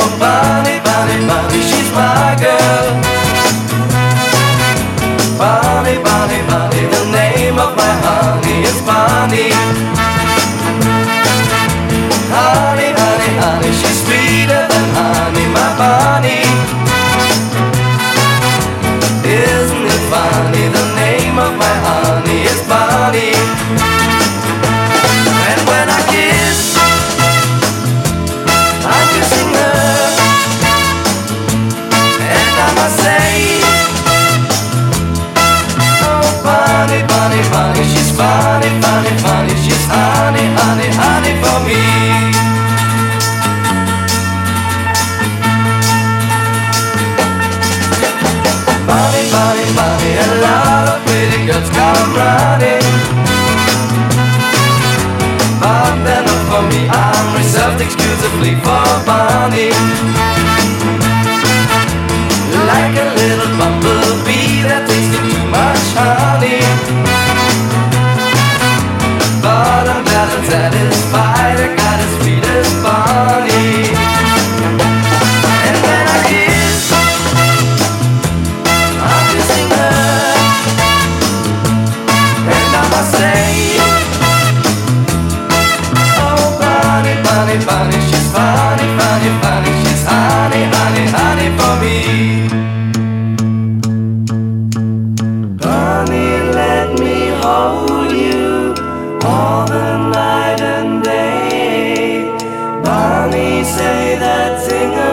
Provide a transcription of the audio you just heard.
your body, body, body, she's mine. Funny, funny, funny, she's honey, honey, honey for me. Bonnie, Bonnie, Bonnie, a lot of pretty girls come running. But they're not for me, I'm reserved exclusively for Bonnie. Funny, funny, funny, she's honey, honey, honey for me. Bonnie, let me hold you all the night and day. Bonnie, say that I